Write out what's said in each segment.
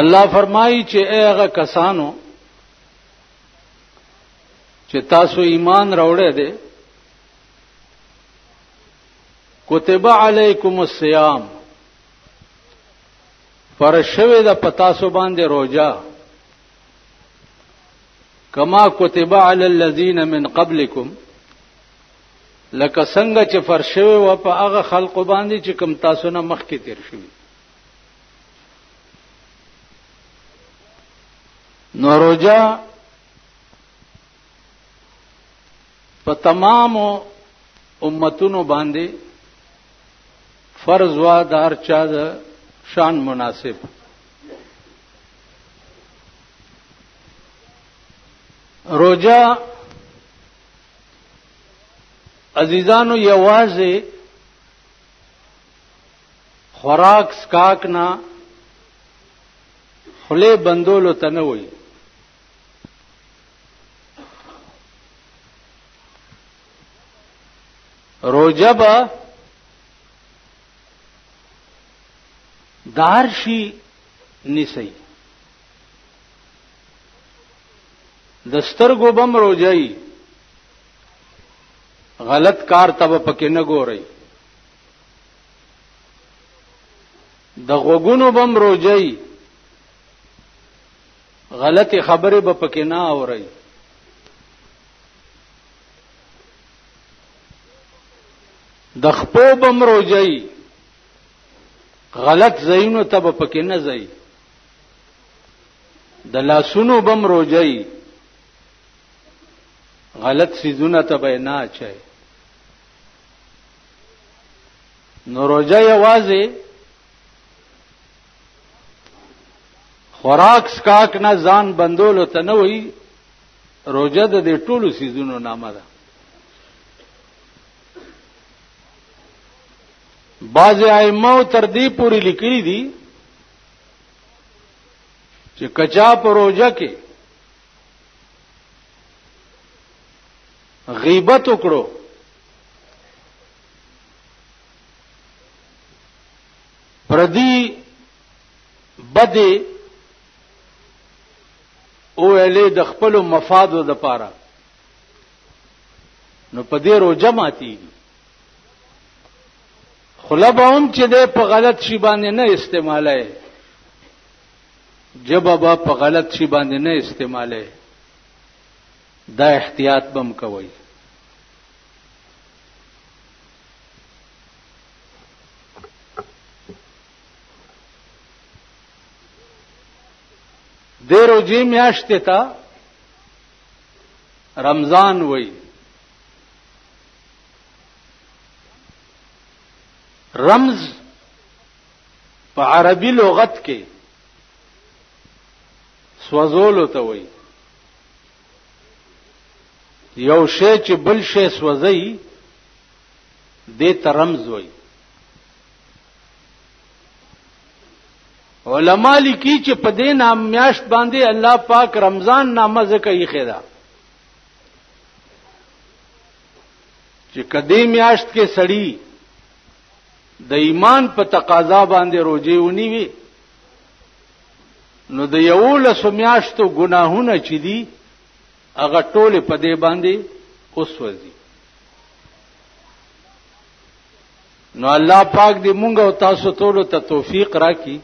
الله فرمایي چې هغه کسانو چې تاسو ایمان راوړی دی کتب علیکم الصیام پر شوه د پتاسو باندې روزه کما کتب علی الذین من قبلکم لکه څنګه چې فرض شوی و په هغه خلقو باندې چې کوم تاسو نه مخکې تیر شوی نو روجا په تمام امتونو باندې فرض وا دار چا د شان مناسب روجا عزیزانو یوازې خوراک سکاک نه خله بندولو ته نه وایي روجه به دار شي نیسي د سترګو بم روجي غلط کار ته پکې نه ګوري د غوګونو بم روجي غلطي خبره به پکې نه اوري د خپو بم روجي غلط زینو ته پکې نه ځي د لاسونو بم روجي غلط سيزونه ته به نه اچي نو روجه یوازې خوراک سکاک نه ځان بندولو ته نه وي روجه د دې ټولو سيزونو نامه ده بعض ائمه تر دې پورې لیکلي دي چې کچا پروژه کې غیبت وکړو پردی بده او اله د خپل مفادو د پاره نو په دې روزه ماتي خله به هم چې دی په غلط شي باندې نه استعماله جبه به په غلط شي باندې نه استعماله دا احتیاط بم کوي د روزي میاشت ته رمضان وای رمز په عربي لغت کې سوزول ته وای یو شی چې بل شی سوځي د ترمز وای علما لیکي چې په دې نام میاشت باندې الله پاک رمضان نامه ځکه یې خېدا چې کدی میاشت کې سړی د ایمان په تقاضا باندې روزي ونی وي نو د یو لس میاشتو ګناهونه چې دي هغه ټول په دې باندې اوسوځي نو الله پاک دې مونږ او تاسو ټول ته توفیق راکړي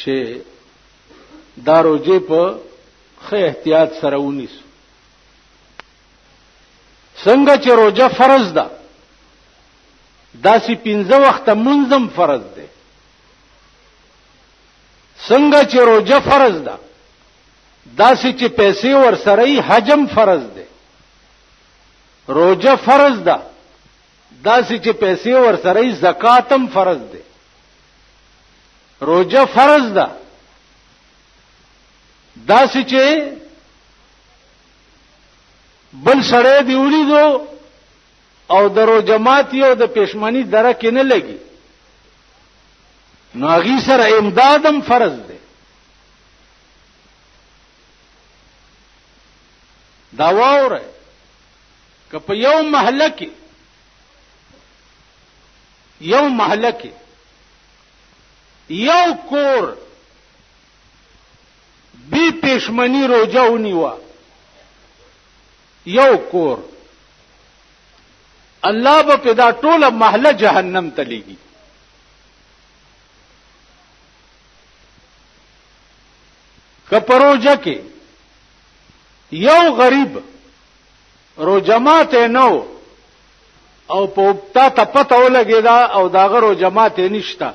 چې دا روزه په خه احتیاط سره ونیسو څنګه چې روزه فرض ده داسې پنځه وخت منظم فرض ده څنګه چې روزه فرض ده داسې چې پیسې ور سره حجم فرض ده روزه فرض ده داسې چې پیسې ور سره زکاتم فرض ده روزه فرض ده داسې چې بل سړی دی ولیدو او درو جماعت یو د پښمنی درک نه لګي نو هغه سره امدادم فرض دی دا وره که په یو محله کې یو محله کې یو کور بی پښمنی روجه ونیوه یو کور الله به پیدا ټوله محله جهنم ته لګي کپروجه کې یو غریب روجمات نو او په تا ته پته ولګی دا او دا غرو جماعت نشته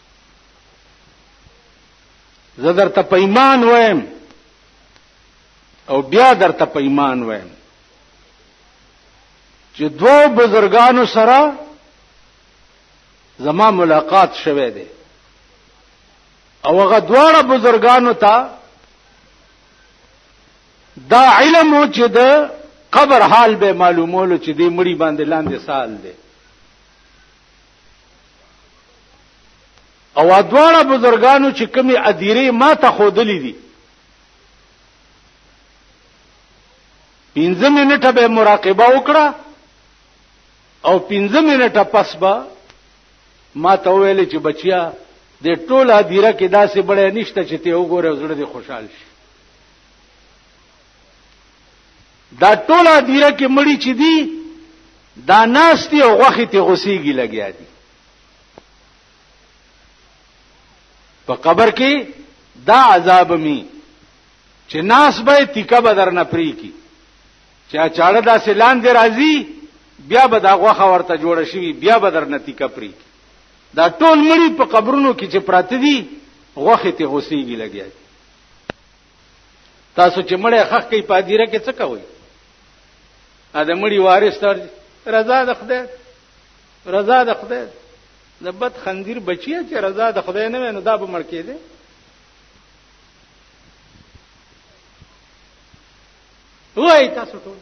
زه درته په ایمان وایم او بیا درته په ایمان وایم چې دوو بزرګانو سره زما ملاقات شوه دی او هغه دواړه بزرګانو ته دا علم و چې د قبر حال به معلومولو چې دې مړی باندې لاندې سال دی او ادواره بزرګانو چې کومې ادیرې ما ته خودلې دي پنځه منټه به مراقبه وکړه او پنځه منټه پس به ما ته ویل چې بچیا د ټوله ادیره کې داسې بړې نشته چې ته وګوره زړه دې خوشحال شي دا ټول ادیره کې مړی چې دی دا ناستی او غوخی ته غسیږي لګیا دي په قبر کې دا عذاب می چې ناس به تیکه بدر نه پری کی چې چاړه دا سلان دی راځي بیا به دا غوخه ورته جوړ شي بیا بدر نه تیکه پری کی دا ټول مړی په قبرونو کې چې پراته دي غوخه ته غسیږي لګیا دي تاسو چې مړې خخ کې پادیره کې څه کوي ا د مړي وارث تر رضا د خدای رضا د خدای د بد خندیر بچی چې رضا د خدای نه نو دا به مړ کېده وای تاسو ټول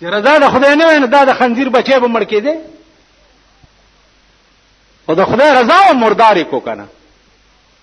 چې رضا د خدای نه نو دا د خندیر بچی به مړ کېده او د خدای رضا او مرداري کو کنه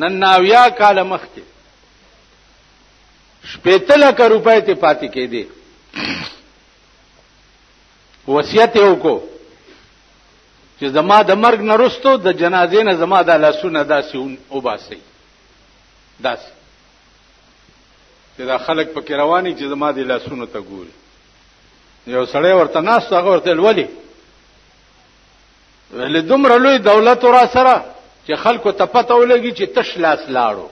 نن ناویا کال مخکې شپېته لکه روپۍ ته پاتې کېدې وصیت یې وکړو چې زما د مرګ نه رستو د جنازې نه زما د لاسونه داسې وباسي داسې چې دا خلک پکې رواني چې زما د لاسونو ته ګوري یو سړی ورته ناست هغه ورته ولي ولې دومره لوی دولت را سره چې خلکو ته پته ولګي چې تش لاس لاړو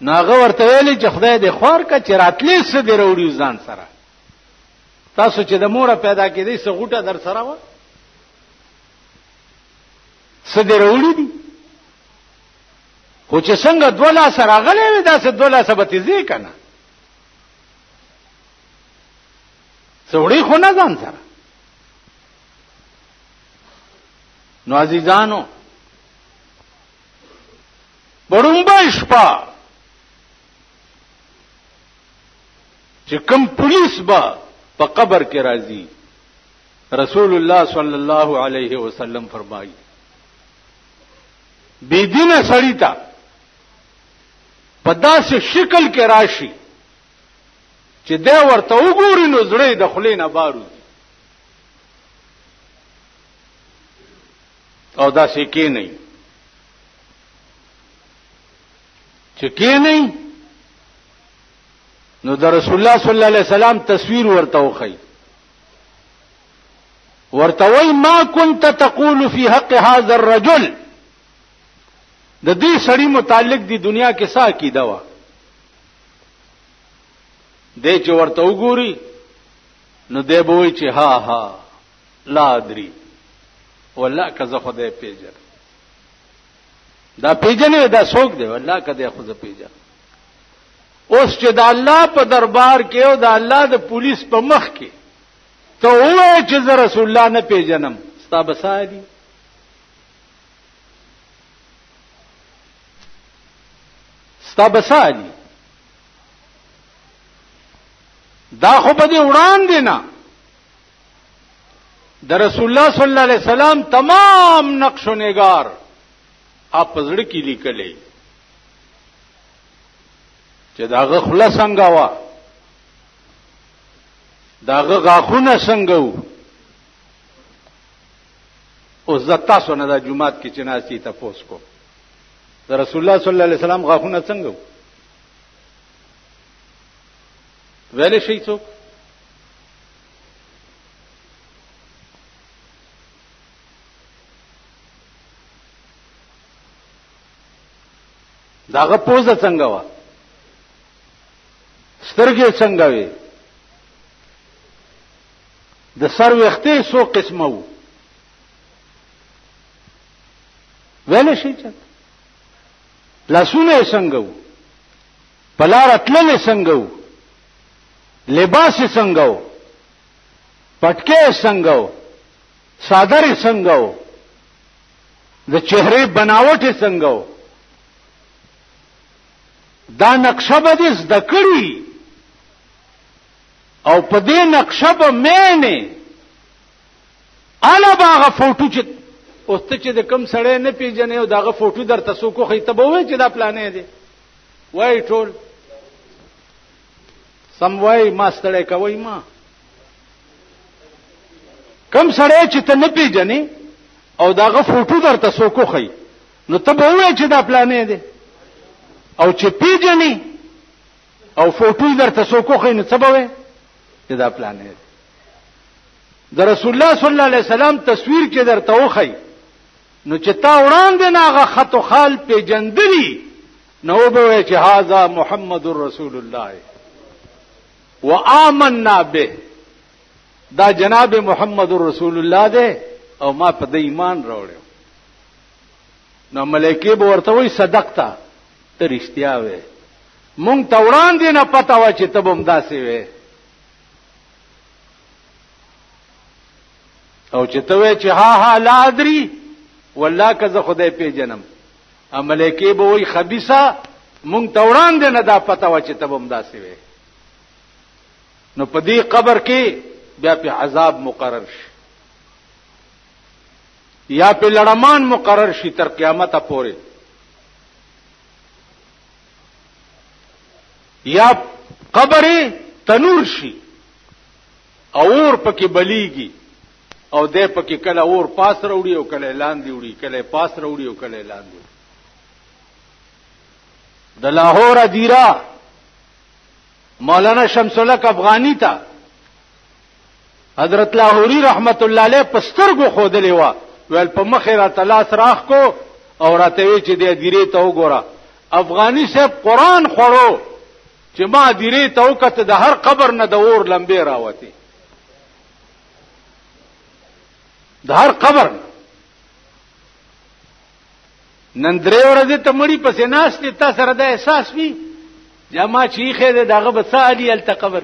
ناغه ورته ویلي چې خدای دې خوار کا چې راتلې څه دې وروړي ځان سره تاسو چې د موره پیدا کېدې څه غوټه در سره و څه دې وروړي دي خو چې څنګه دولا سره غلې وي دا څه دولا سبتې زی کنه څوړي خو نه ځان سره نو عزیزانو بڑومبا شپا چې کم پولیس با په قبر کې راځي رسول الله صلی الله علیه وسلم فرمایي بی دین سړی تا په داسې شکل کې راشي چې دا ورته وګوري نو زړه د خلینه بارو او دا سې کې نه چې کې نه نو د رسول الله صلی الله علیه وسلم تصویر ورته وخی ورته وای ما كنت تقول في حق هذا الرجل د دې سړی متعلق دی دنیا کې سا کی دا و دې چې ورته وګوري نو دی به وایي چې ها ها لا ادري والله که زه خدای پیژنم دا پیژنې دا څوک دی والله که دی خو زه پیژنم اوس چې د الله په دربار کې او د الله د پولیس په مخ کې ته ووایې چې زه رسول الله نه پیژنم ستا به ساري ستا به ساري دا خو په دې وړاندې نه د رسول الله صلی الله علیه وسلم تمام نقش و نگار اپ زړه کې لیکلې چې دا غخله څنګه وا دا غاخونه څنګه وو او زتا سونه د جمعات کې چناسي تاسو کو د رسول الله صلی الله علیه وسلم غاخونه څنګه وو ویلې شي څوک داغه پوزه څنګه و سترګې څنګه وي د سر وختې سو قسمه وو ویل شي چې لاسونه یې څنګه وو په لاره تللې څنګه وو لباس یې څنګه وو پټکی یې څنګه وو څادر یې څنګه وو د چهرې بناوټ یې څنګه وو دا نقشه به دې زده کړي او په دې نقشه به مینې الا باغه فوټو چې او ته چې د کم سړی نه پیژنې او داغه فوټو درته سو کوخې ته به وای چې دا پلانې دی وای ټول سم وای ما ستړی کوي ما کم سړی چې ته نه پیژنې او داغه فوټو درته سو کوخې نو ته به وای چې دا پلانې دی او چې پیژنې او فوټو درته سو کوخې نو څه به وای چې دا پلانې دی د رسول الله صلی الله علیه وسلم تصویر چې درته وخی نو چې تا وړاندې ناغه خط او خال پیجندلی نو به چې هاذا محمد رسول الله و آمنا به دا جناب محمد رسول الله دی او ما په دې ایمان راوړو نو ملائکه به ورته وي صدقتا ته رښتیا وې مونږ ته وړاندې نه پتا و چې تبم داسې وې او چې ته وې چې ها ها لا ادري والله که زه خدای پیژنم ملائکه به وای خبيسا مونږ ته وړاندې نه دا پته و چې تبم داسې وې نو په دې قبر کې بیا په عذاب مقرر شي یا په لړمان مقرر شي تر قیامت پورې یا قبر تنور شي اور پکې بلیږي او د پکې کله اور پاس راوړي او کله لاندې وړي کله پاس راوړي او کله لاندې د لاهور دیرا مولانا شمس الحق افغانی ته حضرت لاهوري رحمت الله علیه پسترګو خودلې وا ویل په مخه را تلاس راخ کو او راته وی چې دې دیره ته وګوره افغاني صاحب قران خورو چې ما دیره ته وکته د هر قبر نه د اور لمبه راوتی د هر قبر نن درې ورځې ته مړی پسې ناشته تا سره د احساس وی جما چیخه دغه بسالی التقبر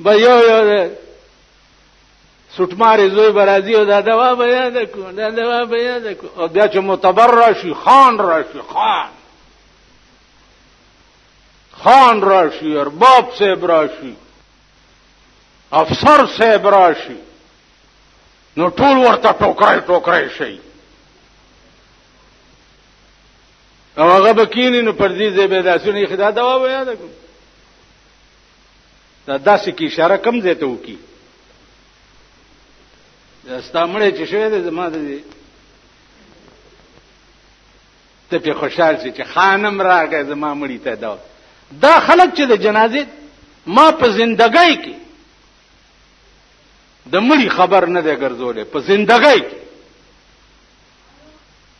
به یو یو سټمارې زوی به راځي او دا دوا به یاده کړو دا دوا به یاده کړو او بیا چې معتبر راشي خان راشي خان خان راشي ارباب صاحب راشي افسر صاحب راشي نو ټول ورته ټوکرای ټوکرای شي او هغه بکینی نو پر دې ځای به داسونه خدا دوا ویا ده دا داسې کی اشاره کم ځای ته وکی دا ستامړې چې شوی ده زما د ته په خوشحال شي چې خانم راغی زما مړی ته دا دا خلک چې د جنازې ما په زندګۍ کې د مړی خبر نه دی ګرځولې په زندګۍ کې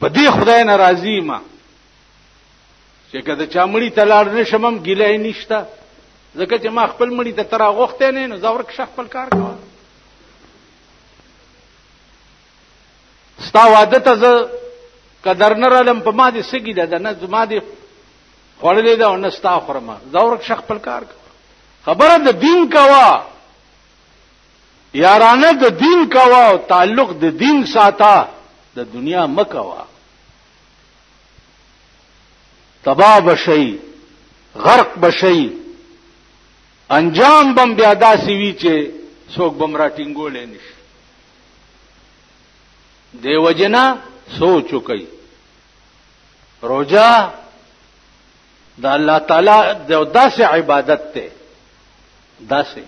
په دې خدای ناراضي ما چې کله چا مړی تلار نشمم ګیلای نشتا ځکه چې ما خپل مړی ته تر غوښته نه نو زور کې خپل کار کوم ستا واده ته زه قدر نه رالم په ما دې سګی ده نه زما دې خړلې ده او نه ستا خرمه زور کې خپل کار کوم خبره د دین کوا یارانه د دین کوا او تعلق د دین ساته د دنیا مکوا تبا بشي غرق بشي انجام بم بیا داسي وی چې څوک بم را ټینګول نه شي دیو جنا سوچ کوي روزه د الله تعالی د داسې عبادت ته داسې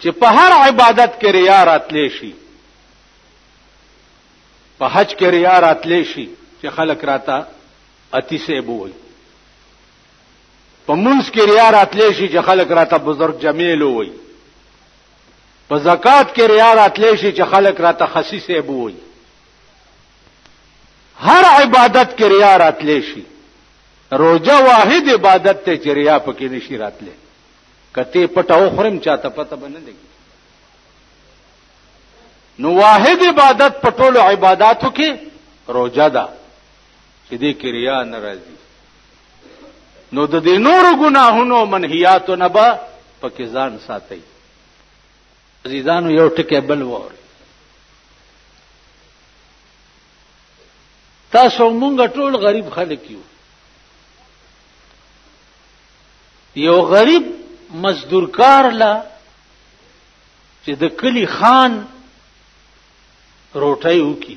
چې په هر عبادت کې ریا راتلې شي په حج کې ریا راتلې شي چې خلک راته اتی سه بوي په منځ کې ریا راتلې شي چې خلک راته بزرگ جمیل وي په زکات کې ریا راتلې شي چې خلک راته خصیص بوي هر عبادت کې ریا راتلې شي روزه واحد عبادت ته چې ریا پکې نشي راتله کته پټه او خرم چاته پته بنه لګي نو واحد عبادت په ټولو عبادتو کې روزه ده چې دې کې ریا ناراضي نو د دې نورو ګناهونو منهیاتو نه به پکې ځان ساتي عزیزانو یو ټکی بل وره تاسو مونږ ټول غریب خلک یو یو غریب مزدورکار لا چې د کلی خان روټي وکي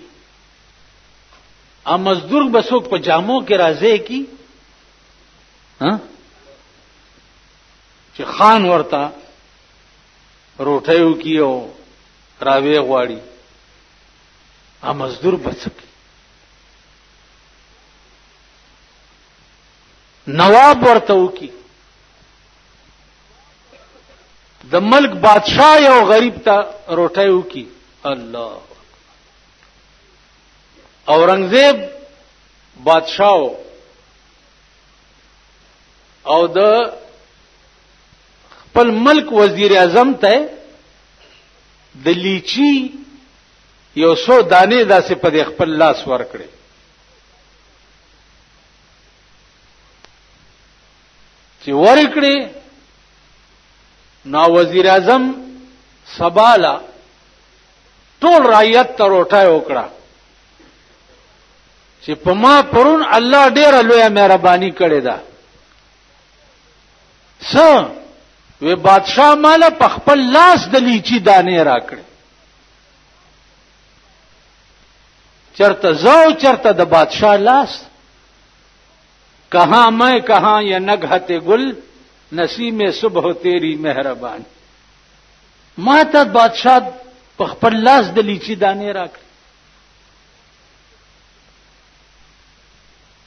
ا مزدور بسوک په جامو کې راځي کی ها چې خان ورته روټي وکي او راوي غواړي ا مزدور بچک نواب ورته وکي د ملک بادشاہ یو غریب ته روټي وکي الله اورنګزیب بادشاہ او د خپل ملک وزیر اعظم ته د لیچی یو څو دانې داسې په خپل لاس ورکړي چې ورکړي نو وزیر اعظم سبالا ټول رعیت ته روټه وکړه چې په ما پرون الله ډیره لویه مهرباني کړې ده س وی بادشاہ مال په خپل لاس د لیچی دانه راکړي چرته زو چرته د بادشاہ لاس کہاں میں کہاں یہ نگہت گل نسی میں صبح تیری مہربان ما ته بادشاہ په خپل لاس د لیچی دانه راکړي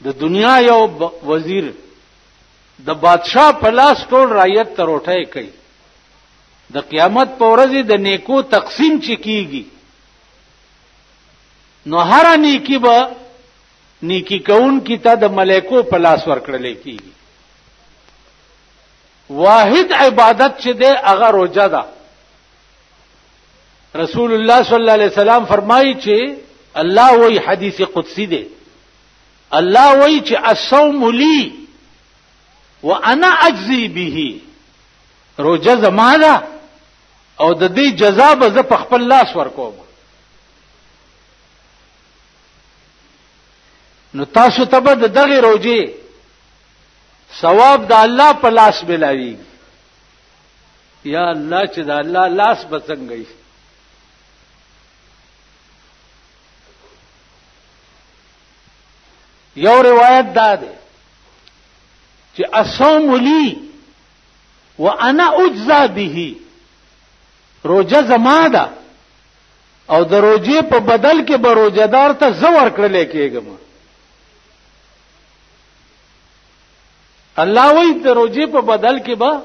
د دنیا یو وزیر د بادشاه په لاس ټول رعیت ته روټۍ کوي د قیامت په ورځ د نیکو تقسیم چې کیږي نو هر نیکی به نیکی کون کی ته د ملائکو په لاس ورکړل کیږي واحد عبادت چې ده هغه روزه ده رسول الله صلی الله علیه وسلم فرمایي چې الله وایي حدیث قدسی دی الله وایي چې الصوم لی وانا اجزی به روزه زما ده او د دې جزا به زه په خپل لاس ورکوم نو تاسو ته به دغه روزي ثواب د الله په لاس ملاويږي یا الله چې دا الله لاس به څنګه وي یو روایت دا ده چې اصوم لی وانا اجزا به روزه زما ده او د روزې په بدل کې به روزدار ته زور کړل کېږم الله وی د روزې په بدل کې به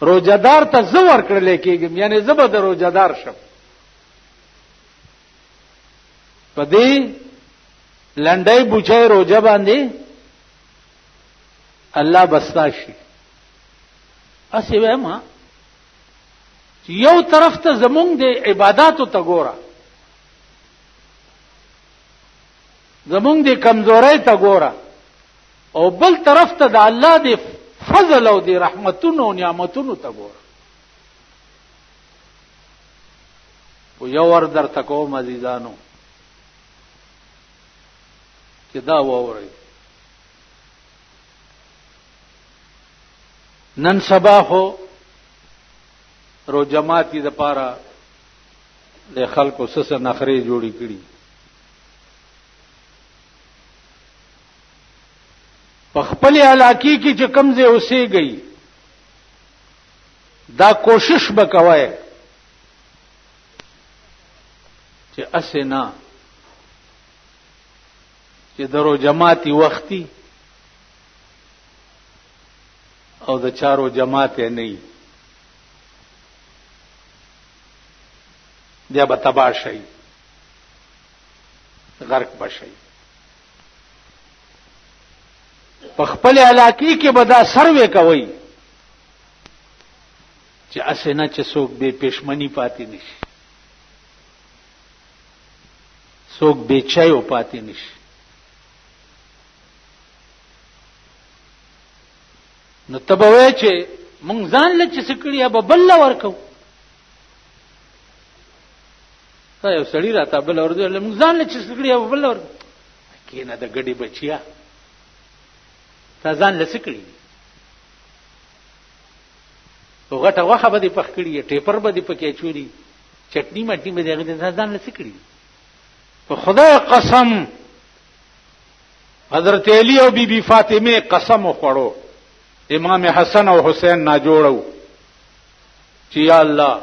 روزدار ته زو ورکړل کېږم یعنی زبر د روزدار شم په دې لنډای بوچای روزه باندې الله بستاشي اسی وېما یو طرف ته زمونږ د عبادتو ته ګوره زمونږ د کمزورۍ ته ګوره او بل طرف ته د الله دی فضل او دی رحمتونو او نعمتونو ته ګور او یو ور در تکو مزیدانو چې دا ووري نن سبا هو رو جماعتي د پاره د خلکو سس نخري جوړی کړي په خپل علاقې کې چې کم ځای اوسېږي دا کوشش وکوي چې اسنه چې درو جماعتي وختي او د چارو جماعت نه وي بیا به تبا شي غرق بشي په خپل علاقې کې به دا سروې کوي چې اسنه چې څوک به پښمنی پاتې نشي څوک به چایو پاتې نشي نو تبوي چې مونږ ځان لچ سکړی به بل ورکو دا یو سړی راته بل ورځ له موږ ځان له چې سګړي او بل ورځ کینه د ګډي بچیا تا ځان له سکړي او غټه وخه به دې پخ کړی ټیپر به دې پکې چوری چټنی مټنی به دې هغه ځان له سکړي په خدای قسم حضرت علی او بی بی فاطمه قسم وخړو امام حسن او حسین نا جوړو چې یا الله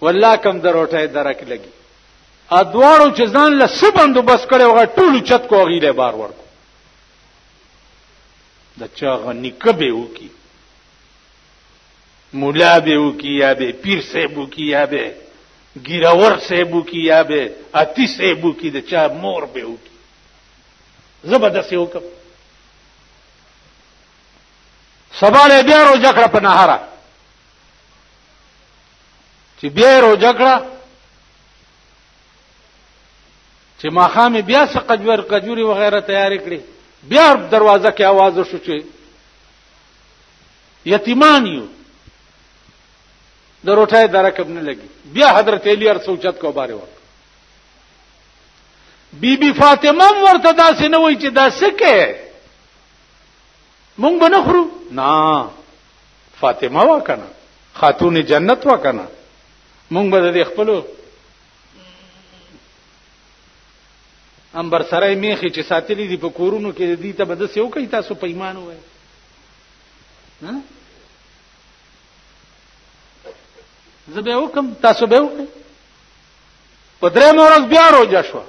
والله کم دروټه درک لګي ا دواړو چې ځان له سبندو بس کړي وغه ټول چت کو غیله بار ورکو د چا غنی کبه وکي مولا به وکي یا به پیر صاحب وکي یا به ګیراور صاحب وکي یا به اتی صاحب وکي د چا مور به وکي زبردست یو کوم سباله بیا روزه کړ په نهاره چې بیا یې روژه کړه چې ماښام یې بیا څه قجور قجوري وغیره تیارې کړې بیا دروازه کې आवाज وشو چې یتیمان یو د روټه درکب نه لګي بیا حضرت علی ار سوچت کو باره وکړ بیبي بی فاطمه ورته داسې نه وای چې دا سکه مونږ به نه خورو نه فاطمه وا کنه خاتون جنت وا کنه مونږ به د خپل امبر سره میخي چې ساتلې دي په کورونو کې دي ته به د سیو کوي تاسو په ایمان وای ها زبه وکم تاسو به وکم په درې مورز بیا روزه شو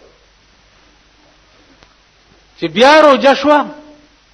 چې بیا روزه شو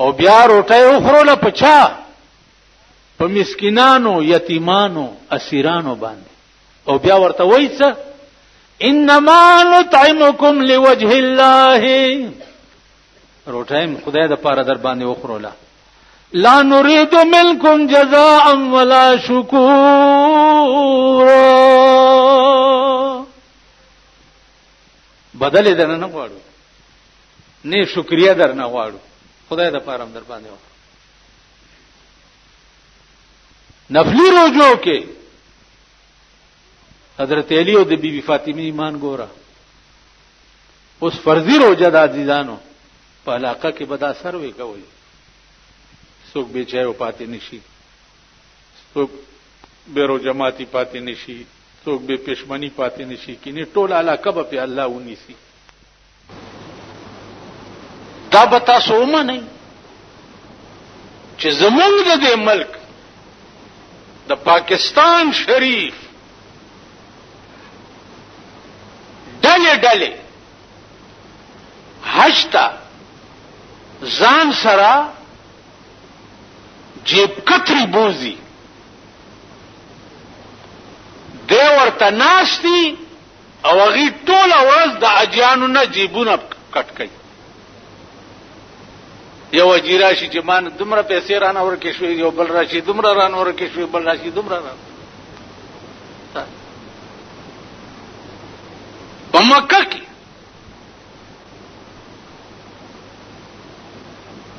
او بیا روټه وخورو له پچا په مسکینانو یتیمانو اسیرانو باندې او بیا ورته وایي څه انما نطعمکم لوجه الله روټایم خدای د پاره در باندې وخورولا لا نريد منكم جزاء ولا شكورا بدل درنه نه غواړو نه شکریا درنه غواړو خدای د پاره در باندې وکړه نفلی روزو کې حضرت علی او د بیبي بی فاطمه ایمان ګوره اوس فرضی روزه د عزیزانو په علاقه کې بد اثر وکوي څوک به چایو پاتې نشي څوک به رو جماعتي پاتې نشي څوک به پښمني پاتې نشي کینی ټول علاقه به په الله ونیسي دا به تاسو ومنئ چې زمونږ د دې ملک د پاکستان شریف ډلې ډلې هشتا ځان سره جیب کتری بوزي دی ورته ناشتي او هغه ټول ورځ د اجیانو نه جیبونه کټ کوي یو اجیرا شي چې مان دومره پیسې رانه ورکې شوې یو بل راشي دومره رانه ورکې شوې بل راشي دومره رانه په مکه کې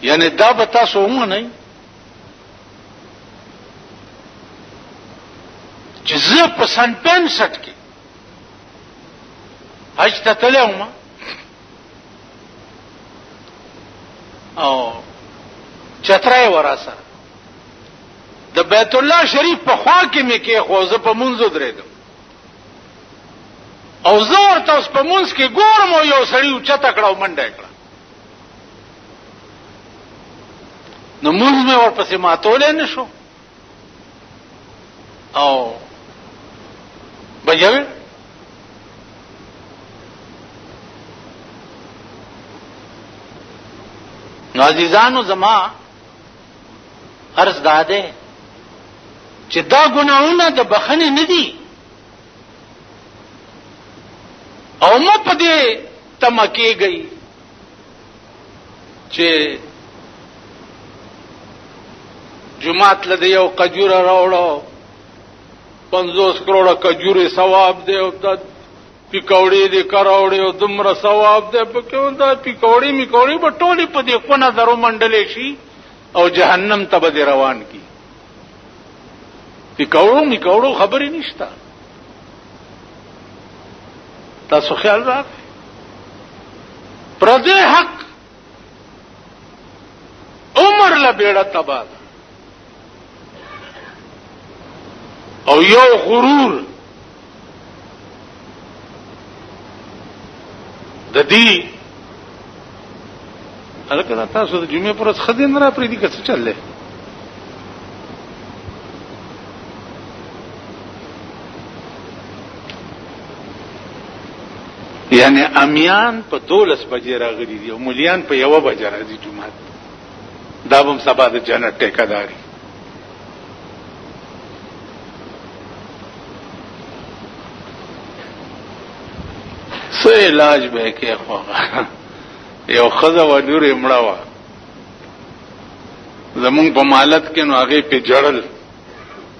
یعنی دا به تاسو ومنئ چې زه په سن پنسټ کې حج ته تللی وم او چترای ورا سره د بیت الله شریف په خوا کې مې کې خو زه په منځو درېدم او زه ورته اوس په مونځ کې ګورم او یو سړی اوچته کړه او منډه کړه نو مونځ مې ورپسې ماتولی نه شو او بجوي نو عزیزانو زما عرض دا دی چې دا ګناهونه د بخنې نه دي او مو په دې تمه کېږئ چې جماعت له دی یو قجور راوړو پنځوس کروڑه کجورې ثواب دی او پکوړې دې که راوړې او دومره ثواب دی په کې دا پکوړې میکوړې به ټولې په دې خونه درو منډلې شي او جهنم ته به روان کی پکوړو میکوړو خبرې نشته تاسو خیال راغی پردې حق عمر له بیړه تبا ده او یو غرور د دې الکه تاسو د جمعې پر ورځ خدین را پرې دي که څه چللې یعنی امیان په دولس بجې راغلي دي او مليان په یوه بجه راځي جمعه دا به سبا د جنت ټیکداري سه علاج به کې خو یو خزه و لورې مړه وه زمونږ په مالت کې نو هغې پې جړل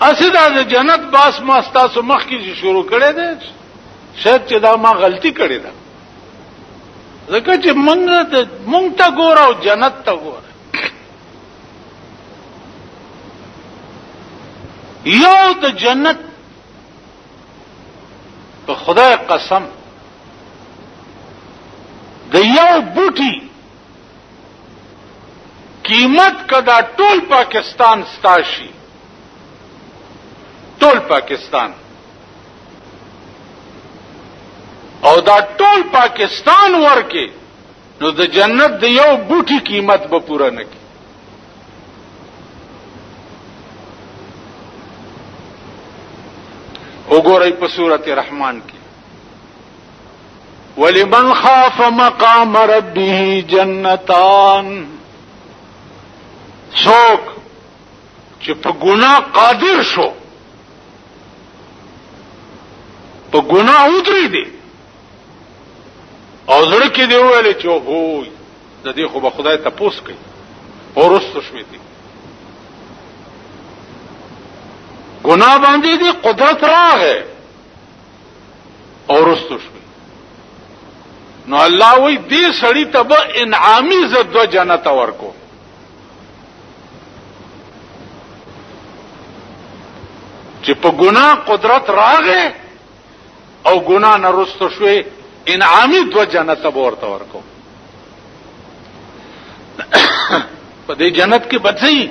اسدا د جنت باس ما تاسو مخ کې شروع کړي دي شاید چې دا ما غلطي کړې ده ځکه چې مونږ د مونږ ته ګور او جنت ته ګور یو د جنت په خدای قسم د یو بوټي قیمت کدا ټول پاکستان ستاشي ټول پاکستان او دا ټول پاکستان ورکه نو د جنت د یو بوټي قیمت به پوره نه کی وګورئ په سورته رحمان کې ولمن خاف مقام ربه جنتان څوک چې په ګنا قادر شو په ګنا ودرې دي او زړه کې دی ویل چې هو د دې خو به خدای ته پوس کوي ورستو شوې دي ګنا باندې دي قدرت راغې اورستو شو نو الله وی دې سړی ته به انعامي زدو جنت ورکو چې په ګناه قدرت راغې او ګناه نه رستو شوې انعامي دو جنت به ورته ورکو په دې جنت کې بچي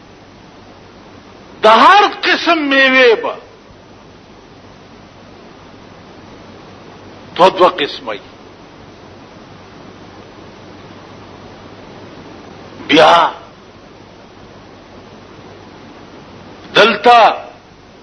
د هر قسم میوه به دو دو قسمه بیا دلته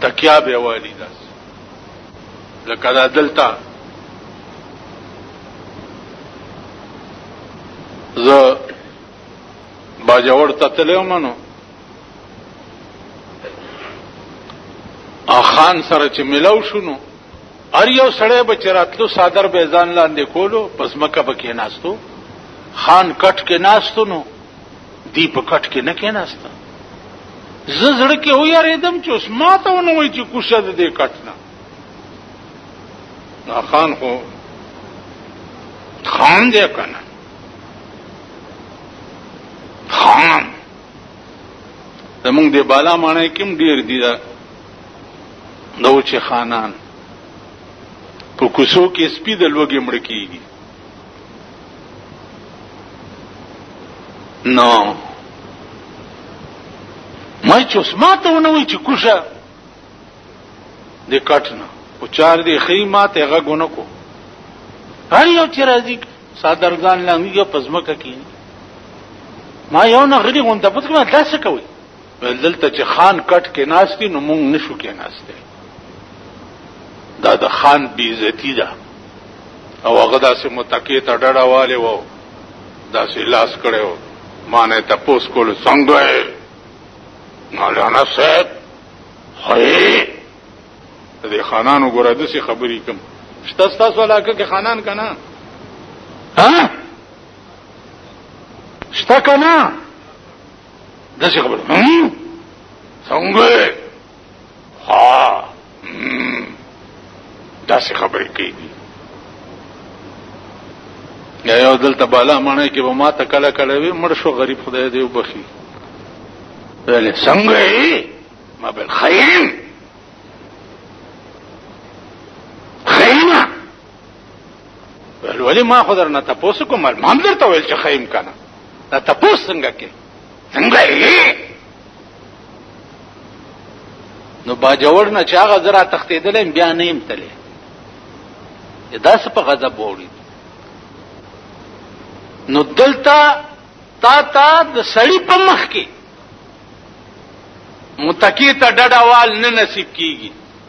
تکیا به والی داس لکه دا دلتا ز باجوړ ته تلو منو اخان سره چې ملاو شونو ار یو سړی به چراتلو صادر به ځان لاندې کولو پس مکه به کې ناستو خان کټ کې ناستو نو دی په کټ کې نه کېناسته زه زړه کې ویارېدم چې اوس ما ته ونه وایي چې کوشه د دې کټ نه دا خان خو خان دی که نه خان زمونږ د بالا معنی کې هم ډېر دي دا د اوچې خانان په کوڅو کې سپي د لوږې مړه کېږي نو ما چې اوس ما ته ونه وي چې کوشه د کټ نه او چار دی خی ما ته هغه ګونه کو هر یو چې راځي صادرګان لنګي پزمکه کینی ما یو نه غړي غونډه پد کومه داسې کوي ویل دلته چې خان کټ کې ناست دي نو مونږ نشو کې ناستی دا د خان بیزتی ده او هغه داسې متقې ته ډډه والې وو داسې لاس کړی وو ما نه تپوس کولو څنګه یې مولانا صاحب هی د دې خانانو ګوره داسې خبرې کوم شته ستاسو علاقه کې خانان که نه ها شته که نه داسې خبر هم څنګه ها داسې خبرې کوي یا یو دلته بالا معنی کې به ما ته کله کله وي مړ شو غریب خدای دې وبخي ویلې څنګه یې ما بل خیم ویل ولی ما خو درنه تاسو کوم ما درته ویل چې خیم کنه دا تاسو څنګه کې څنګه یې نو باجوړ نه چې هغه زرا تختیدل بیا نه يم تلې دا څه په غضب ووري نو دلته تا تا د سړی په مخ کې متکی ته ډډاوال نه نصیب کیږي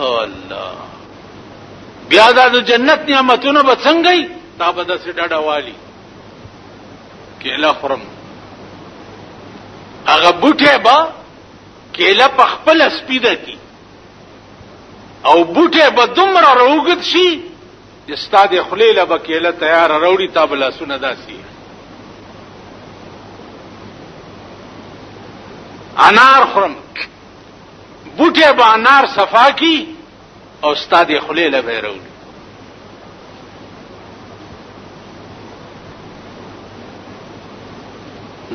الله بیا دا د جنت نعمتونه به څنګه وي تا به داسې ډډه والي کېله خورم هغه بوټی به کېله په خپله سپیده کړي او بوټی به دومره راوګد شي چې ستا د خولې له به کېله تیاره راوړي تا به لاسونه داسې انار خورم بوټه به انار صفا کی او استاد خلی له بیرول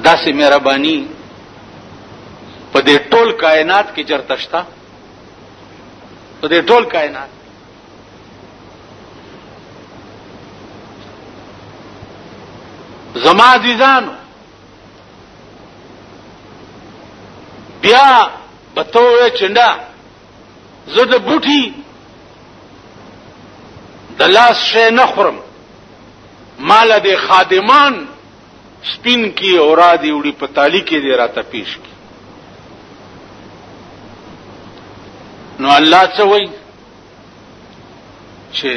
داسې مهرباني په دې ټول کائنات کې چرته شته په دې ټول کائنات زما عزیزانو بیا به ته وې چنډا زه د بوټي د لاس شې نه خورم مال د خادمان سپین کی اورا دی وړي په تالی کې دی راته پیش کی نو الله څه وایي چې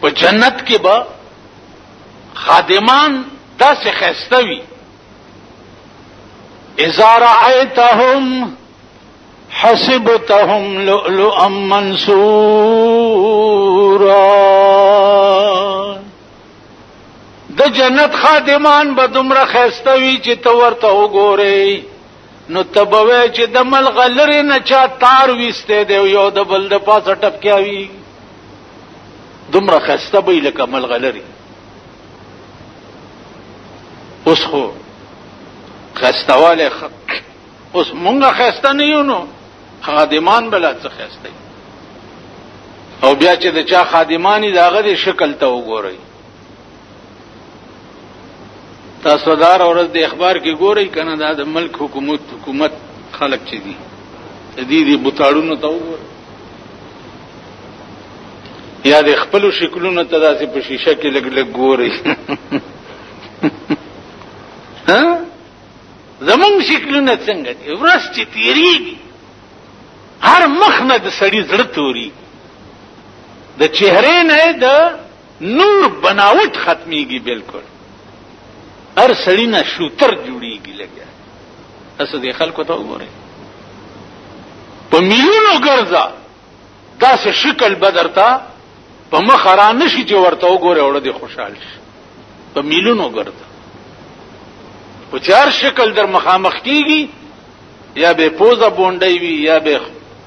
په جنت کې به خادمان داسې خسته وي اذا رايتهم حسبتهم لؤلؤا منصورا د جنت خادمان به دومره خسته وي چې ته ورته وګورې نو تبوي چې د ملغلرې نه چا تار وسته دی یو د بل د پاسه ټپکیاوي دومره خسته به لکه ملغلري اوس خو خستواله اوس مونږه خسته نه یو نو خادمان بلا څه خسته او بیا چې د چا خادمانی داغه د شکل ته وګورئ تاسو دا ورځ د اخبار کې ګورئ کنه دا د ملک حکومت حکومت خلق چي دي د دې دې بوتاړونو ته وګورئ یا د خپل شکلونو ته داسې په شیشه کې لګ لګ ګوري ها زمون شکلونه څنګه دي ورس چې تیریږي هر مخ نه د سړی زړه توري د چهره نه د نور بناوټ ختميږي بالکل هر سړی نه شوتر جوړیږي لګیا تاسو دې خلکو ته وګورئ په میلیونو ګرځا داسې شکل بدرتا په مخ را نشي چې ورته وګوره وړه دې خوشحال شي په میلیونو ګرځا په چار شکل در مخامخ کیږي یا به پوزا بونډي وي یا به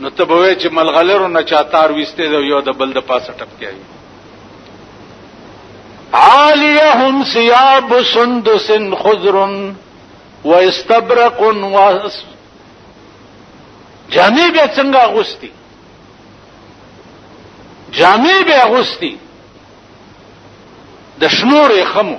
نو ته به وې چې ملغلرو نه چا تار وسته دی یو د بل د پاسه ټپکیږي عالیهم ثياب سندس خضر واستبرق واس جامع به څنګه اغوستي جامع به اغوستي د شنو رخمو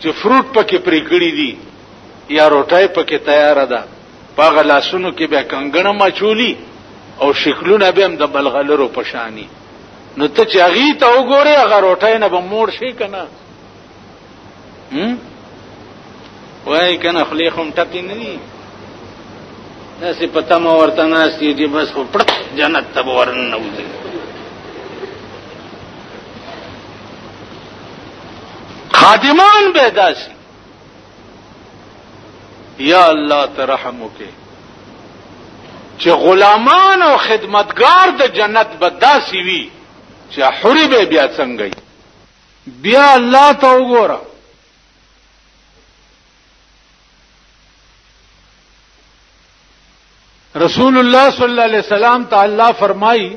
چې فروټ پکې پرې کړي دي یا روټۍ پکې تیاره ده په هغه لاسونو کې بیا کنګڼه مچولي او شکلونه به هم د ملغلرو په شاني نو ته چې هغې ته وګورې هغه روټۍ نه به موړ شي که نه وایي که نه خولې خو هم ټپې نه دي داسې په تمه ورته ناست یې چې بس خو پړک جنت ته به ورننوځي خادمان به داسي یا الله ته رحم وکې چې غلامان او خدمتګار د جنت به داسي وي چې حوري به بیا څنګه بیا الله ته وګوره رسول الله صلی الله علیه وسلم تعالی فرمایي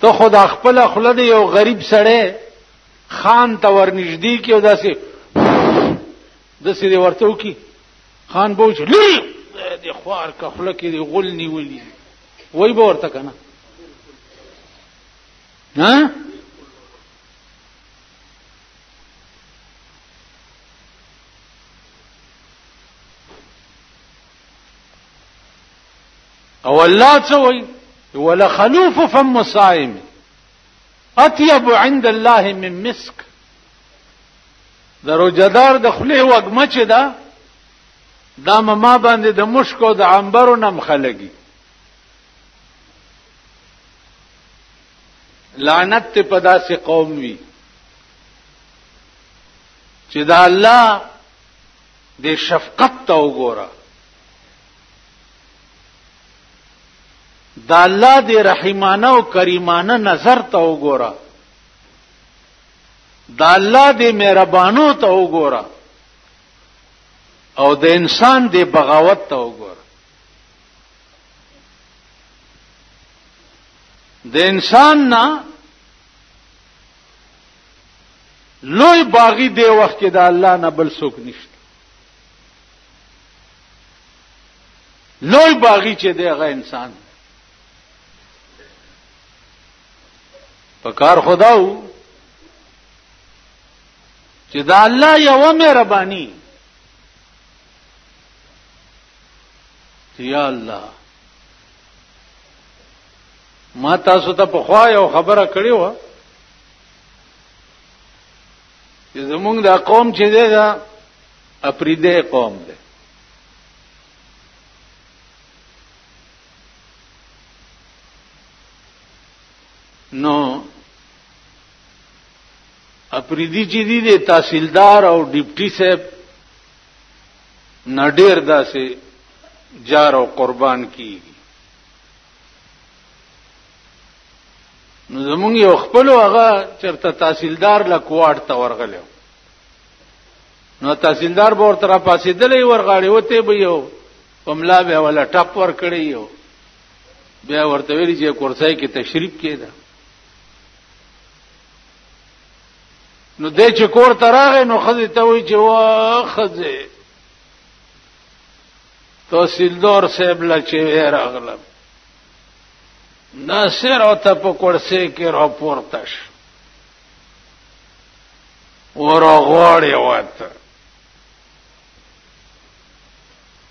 ته خود خپل خله دی یو غریب سړی خان ته ورنږدې کې او داسې د سې دی ورته وکي خان بوج لری د خوار کفله کې دی غل نیولې وای به ورته کنه نه او الله څه وایي ولا خلوف فم صائم اطيب عند الله من مسك درو جدار د خله وګمه چې دا دا ما باندې د مشکو د عنبرو نم خلګي لعنت ته پدا سي قوم وي چې دا الله د شفقت ته وګوره دا الله د رحیمانه او کریمانه نظر ته وګوره دا الله د مهربانو ته وګوره او د انسان د بغاوت ته وګوره د انسان نه لوی باغی دی وخت کې د الله نه بل څوک نشته لوی باغی چې دی هغه انسان په کار خداو چې دا الله یو مهرباني یا الله ما تاسو ته په خوا یو خبره کړې و چې زمونږ د قوم چې دی دا اپریده قوم دی نو اپریدی چې دی د تحصیلدار او ډیپټي صاحب نه ډیر داسې جار او قربان کیږي نو زمونږ یو خپل هغه چرته تحصیلدار لکواړ ته ورغلو نو تحصیلدار به ورته را پاسېدلې ورغاړې وته به یو پملا به ولا ټپ ور کړی یو بیا ورته ویلي چې کورسای کې تشریف کېده نو د چې کور تراغه نو خزه ته وی چې وا خزه تحصیلدار صاحب لا چې راغلم دا سر او ته په کورسې کې راپورته شو ورغواړي وته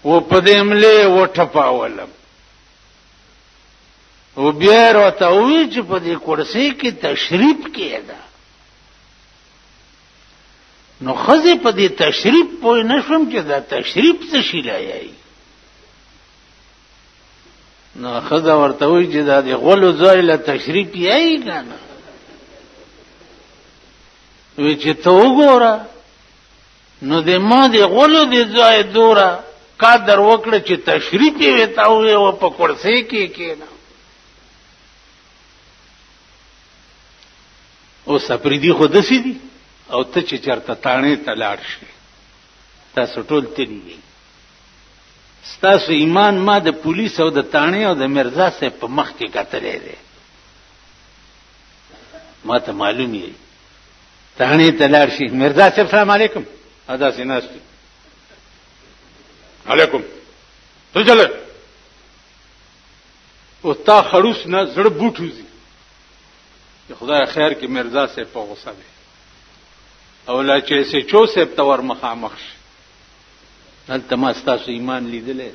و په دې ملې و ټپاولم او بیا راته وی چې په دې کرسي کې تشریف کېده نو خزه په دې تشریف پوه نشم چې دا تشریف څه شي لایي نو خزه ورته وی چې دا د غلو ځای له تشریف یې کنه وی چې ته وګوره نو د ما د غلو د ځای دورا قدر وکړه چې تشریح یې وتا وې او په کرسي کې کېنا او سپریدي خو دسی دي او ته چې چرته تانه تلاړ شي تاسو ټول تری یې ستاسو ایمان ما د پولیس او د تانه او د مرزا سره په مخ کې کتلې ده ما ته معلوم یې تهڼې ته لاړ شي مرزا صاحب سلام علیکم ادا سي ناست علیکم ته چل او تا خړوس نه زړه بوټ وزي خدای خیر کې مرزا صاحب په غوسه دی او لا چې سې چو صاحب ته ور مخامخ شي هلته ما ستاسو ایمان لیدلی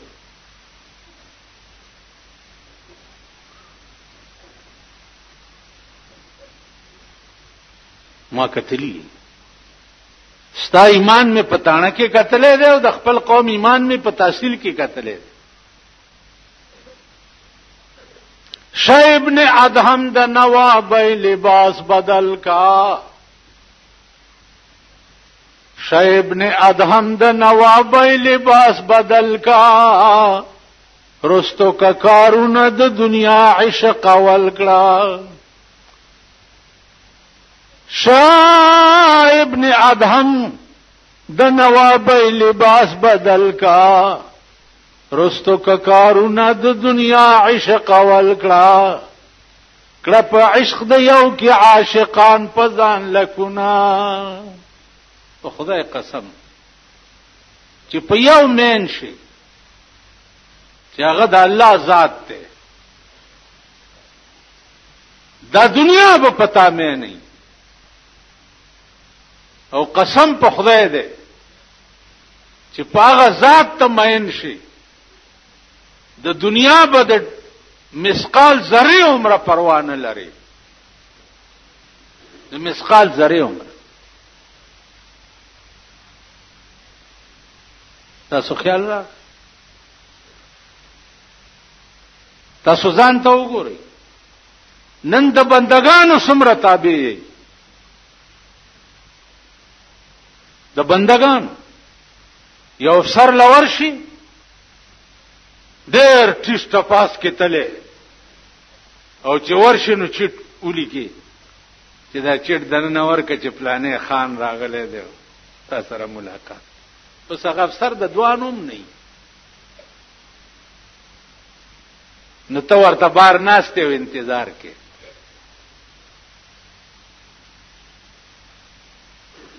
ما کتلی ستا ایمان می پتاڼه کې کتلې ده او د خپل قوم ایمان می په تحصیل کې کتلې ده شیب نے ادهم د نواب لباس بدل کا شیب نے ادهم د نواب لباس بدل کا رستو کا کارونه د دنیا عشق اول کړه شاه ابن ادهم د نواب لباس بدل کا رستو کا کارونه د دنیا عشق اول کړه کړه په عشق د یو کې عاشقان په ځان لکونه په خدای قسم چې په یو مین شي چې هغه د الله ذات ته دا دنیا به پتا مې نه او قسم په خدای دی چې پاغه ذات ته مین شي د دنیا به د مسقال ذره عمره پروا نه لري د مسقال ذره عمره تاسو خیال را تاسو ځان ته وګورئ نن د بندگانو سمره تابع یې د بندگانو یو سر لور شي ډېر ټیس ټپاس کې تله او چې ورشي نو چټ ولي کې چې دا چټ دنه ورکه چې پلانې خان راغله دی راسره ملاقات اوس هغه افسر د دوانو هم نه نو ته ورته بار ناشته او انتظار کې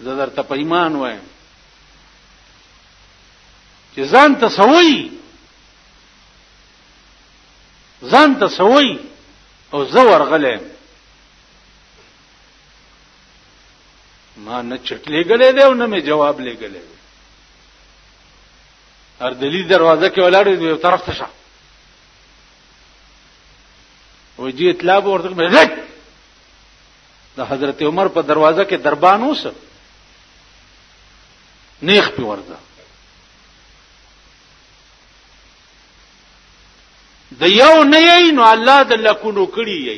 زه درته په ایمان وایم چې ځان ته سوي ځان ته سوي او زه ورغلم ما نه چټ لګلې دی او نه مې جواب لګلې دی هر دلی دروازه کې ولاړ دی یو طرف ته شه و جی اطلاع ورته مې رټ د حضرت عمر په دروازه کې دربان اوس نیخ په ورده د یو نه یې نو الله د لکونو کړی یې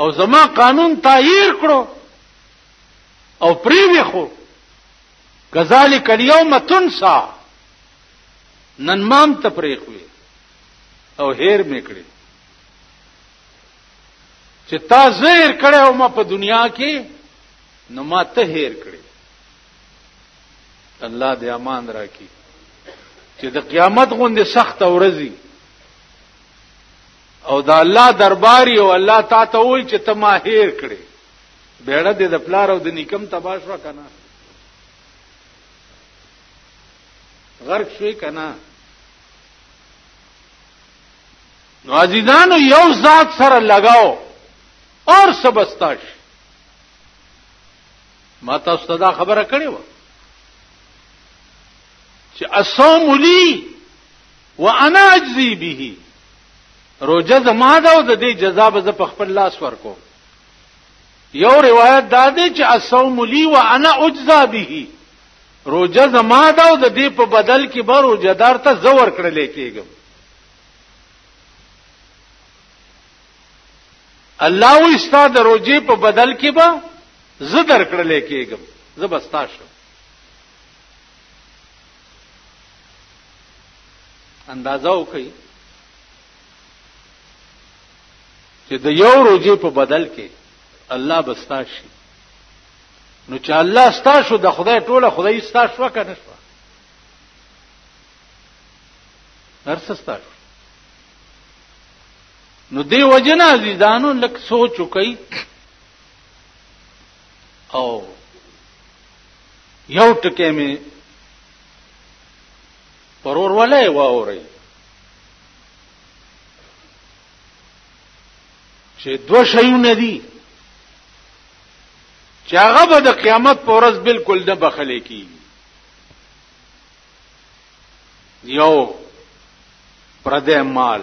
او زما قانون تایر کړو او پریوی خو کذالک اليوم تنسا نن مام ته پریخوي او هیر میکړي چې تا زهر کړه او ما په دنیا کې نو ما ته هیر کړي الله دې امان راکړي چې د قیامت غوندې سخت ورځي او دا الله دربار یو الله تا ته وای چې ته ما هیر کړې بیړه دې د پلار او د نیکم تباش را کنه غرق شوی کنه نو عزیزانو یو ذات سره لگاو اور سبستاش ما تاسو ته دا خبره کړې و چې اسوم لی وانا اجزی به روزه زما ده او د دې جزا به زه په خپل لاس ورکوم یو روایت دا دی چې الصوم لی وانا اجزا به روزه زما ده او د دې په بدل کې به روزه دار ته زور کړل کېږم الله و استاد روزه په بدل کې به زه درکړل کېږم زه بستا شم اندازه وکړي چې د یو روزي په بدل کې الله بستا شي نو چې الله ستا شو د خدای ټوله خدای ستا شو کنه شو هرڅ ستا شو نو دی وجنه عزیزانو لک سوچ وکي او یو ټکی می پرور ولای واوري چې دو شیونه دي چې هغه به د قیامت پر ورځ بالکل نه بخلې کی یو پردې مال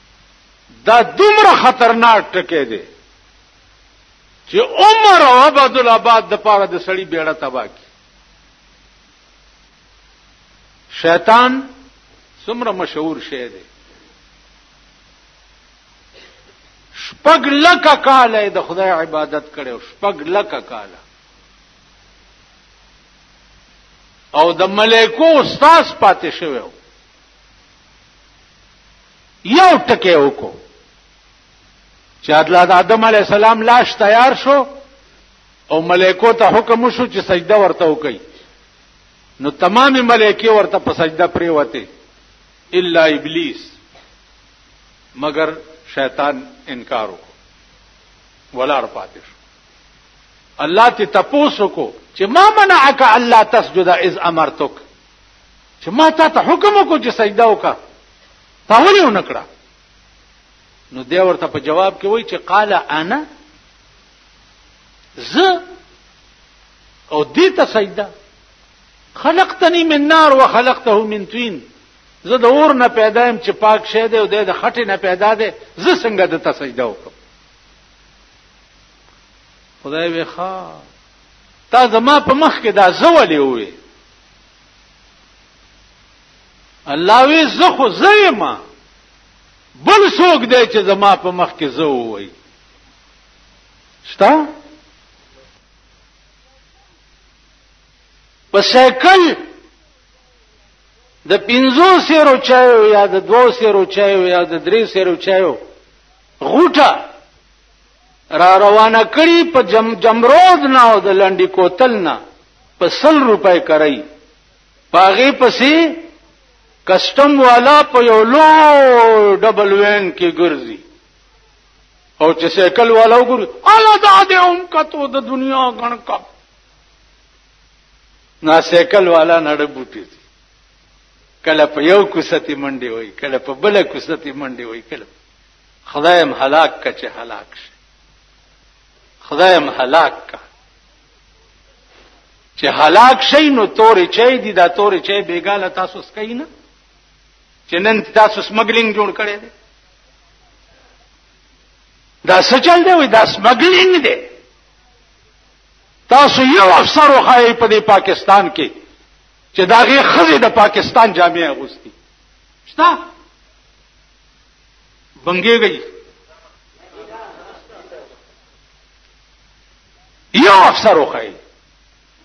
دا دومره خطرناک ټکی دی چې عمر او عبد الاباد د پاره د سړی بیړه تبا کی شیطان څومره مشهور شی دی شپږ لکه کال د خدای عبادت کړو شپږ لکه کال او د ملائکو استاد پاتې شوی یو ټکی وکړو چې الله د آدم علی السلام لاش تیار شو او ملائکو ته حکم شو چې سجده ورته وکړي نو تمام ملائکه ورته په سجده پرې وته الا ابلیس مگر شیطان انکار وکړ ولار پاتې شو الله ته تپوس وکړو چې ما منعک الله تسجد اذ امرتک چې ما تا ته حکم وکړو چې سجده وکړه تا ولې ونه کړه نو دی ورته په جواب کې وایي چې قال انا ز او دې ته سجده خلقتني من نار وخلقته من طين زه د اور نه پیدا يم چې پاک شه دی او د خټې نه پیدا دی زه څنګه د تسجده وکم خدای وی ښا تا زما په مخ کې دا زولې وې الله وی زه خو زېما بل څوک دی چې زما په مخ کې زه وای شتا په سیکل د پینزو سیرو چایو یا د دوو سیرو چایو یا د درې سیرو چایو غوټه را روانه کړي په جم جمرود نه او د لنډي کوتل نه په سل روپۍ کرای پاغه پسې کسٹم والا په یو لو ډبل وین کې ګرځي او چې سیکل والا وګوري الله دا دې هم کتو د دنیا غن کپ نا سیکل والا نړ بوټي کله په یو کوستی منډي وای کله په بل کوستی منډي وای کله خدایم هلاک که چې هلاک شي خدایم هلاک که چې هلاک شي نو تورې چي دي دا تورې چي بیګاله تاسو سکای نه چې نن تاسو سمګلینګ جوړ کړي دي دا څه چل دی وای دا سمګلینګ دی تاسو یو افسر وخایي په دې پاکستان کې چې داغه خزه د پاکستان جامع اغوستي شته بنګې گئی یو افسر وخی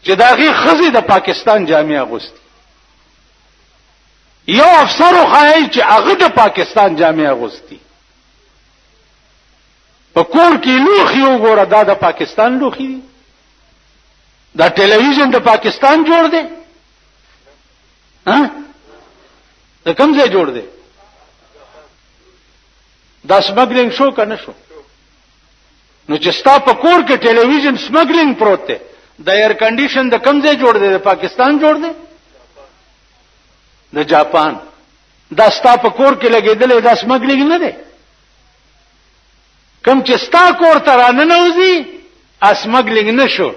چې داغي خزي د پاکستان جامع اغوستي یو افسر وخی چې هغه د پاکستان جامع اغوستي په کور کې لوخي وګوره دا د پاکستان لوخي دي دا ټلویزیون د پاکستان جوړ دی ها د کوم ځای جوړ دی دا سمګلینګ شو کنه شو نو چې ستا په کور کې ټلویزیون سمګلینګ پروت دی د ایر کنډیشن د کوم ځای جوړ دی د پاکستان جوړ دی د جاپان دا ستا په کور کې لګېدلې دا سمګلینګ نه دی کم چې ستا کور ته را ننوځي اسمګلینګ نشو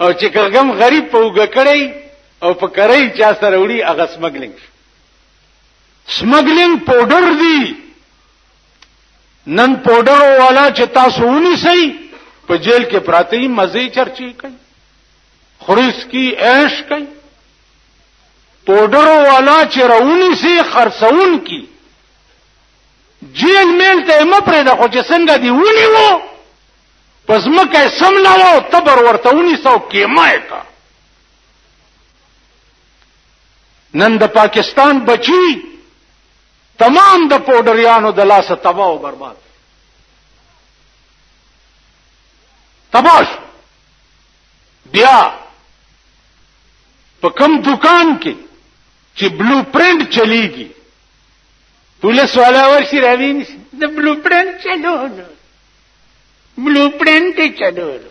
او چې کغم غریب په وګه کړی او په کرای چا سره وړي هغه سمګلینګ سمګلینګ پودر دی نن پودر والا چې تاسو ونی سي په جیل کې پراته یې مزي چرچی کوي خریس کی عیش کوي پودر والا چې راونی سي خرڅون کی جیل میل ته مه پرېږده خو چې څنګه دې ونیو په ځمکه یې څملاوه او تبر ورته ونیسه او کېمه یې کړه نن د پاکستان بچي تمام د پوډریانو د لاسه تباہ او برباد تباہ شو بیا په کم دکان کې چې بلو پرنټ چلیږي ولس والا ورشي راوي نشي د بلو پرنټ چلولو بلو پرنټ یې چلولو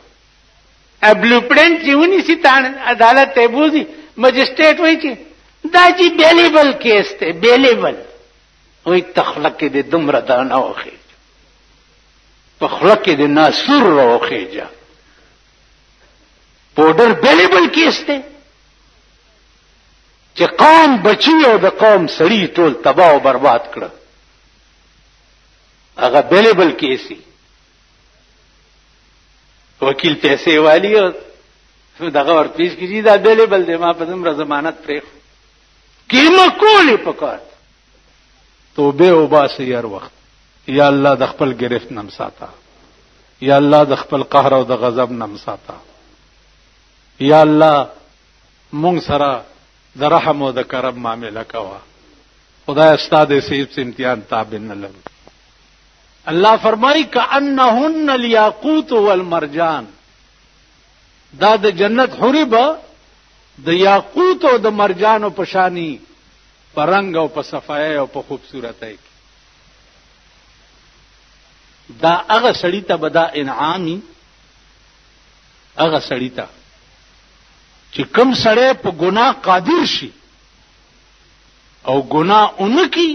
ا بلو پرنټ چې ونیسي تان عدالت ته بوزي مجسټریټ وایي چې دا چې بیلیبل کیس ته بیلیبل وایي تخلق دې دومره دا نه وخی په خلق دې ناسور راوخی جا پودر بیلیبل کیس ته چې قوم بچي او د قوم سړي ټول تباہ او برباد کړ هغه بیلیبل کیسی وکیل پیسې والی او دغه ور پیش کیږي دا بیلیبل دی ما په دمر ضمانت پرې کیمه کولی پکار توبه او باسه یار وخت یا الله د خپل گرفت نم ساته یا الله د خپل قهر او د غضب نم ساته یا الله مونږ سره د رحم او د کرم معامله کوه خدای استاد سیب سے امتحان تاب نه لرو الله فرمای کأنهن الیاقوت والمرجان دا د جنت حوری به د یاقوت او د مرجانو په شانی په رنگ او په صفای او په خوبصورتۍ کې دا هغه سړی ته به دا انعامي هغه سړی ته چې کم سړی په ګناه قادر شي او ګناه اونکی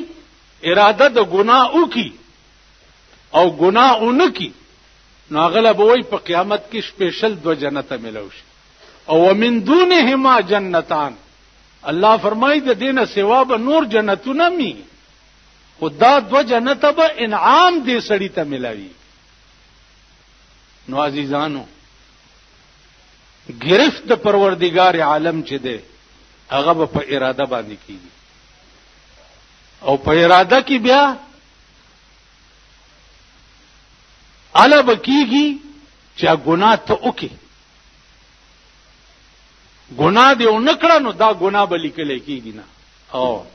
اراده د ګناه وکي او ګناه اونکی نو هغه به وای په قیامت کې سپیشل دو جنت ملو شي او ومن دونهما جنتان الله فرمایي د دینه سوا به نور جنتونه می خدا دو جنت به انعام دې سړی ته ملاوي نو عزیزانو گرفت د پروردگار عالم چې دی هغه به په اراده باندې کیږي او په اراده کې بیا الا بکیږي چې ګناه ته وکي ګناه دی او نکړه نو دا ګناه به لیکل کیږي نه او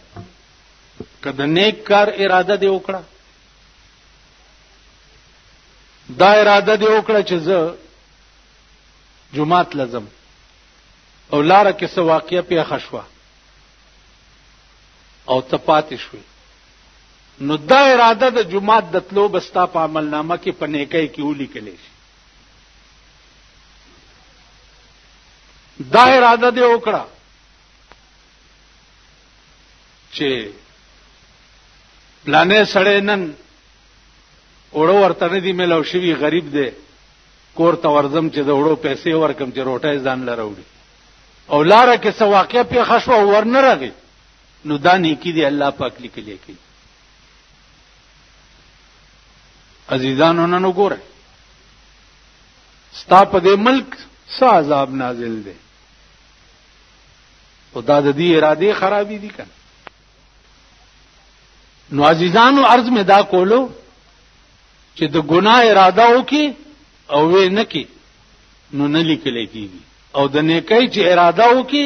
کله نیک کار اراده دی وکړه دا اراده دی وکړه چې زه جمعات لزم او لار کې څه واقعیا پیښه شوه او ته پاتې شوې نو دا اراده د جمعات د تلو بستا په عمل نامه کې په نیکۍ کې ولي کلی شي دا اراده دې وکړه چې پلانې سړې نن اوړو ورته نه دی ملو شوی غریب دی کور ته ورځم چې د وړو پیسې ورکم چې روټۍ ځان لره وړي او لاره کې څه واقعیا پیښه شوه ورنه راغی نو دا نیکی دی الله پاک لیکلی کی عزیزانو نن وګوره ستا په دې ملک څه عذاب نازل دی او دا د دې اراده خرابې دي کنه نو عزیزانو عرض مې دا کولو چې د ګناه اراده وکي او وې نه کی نو نه لیکل کیږي او د نیکۍ چې اراده وکي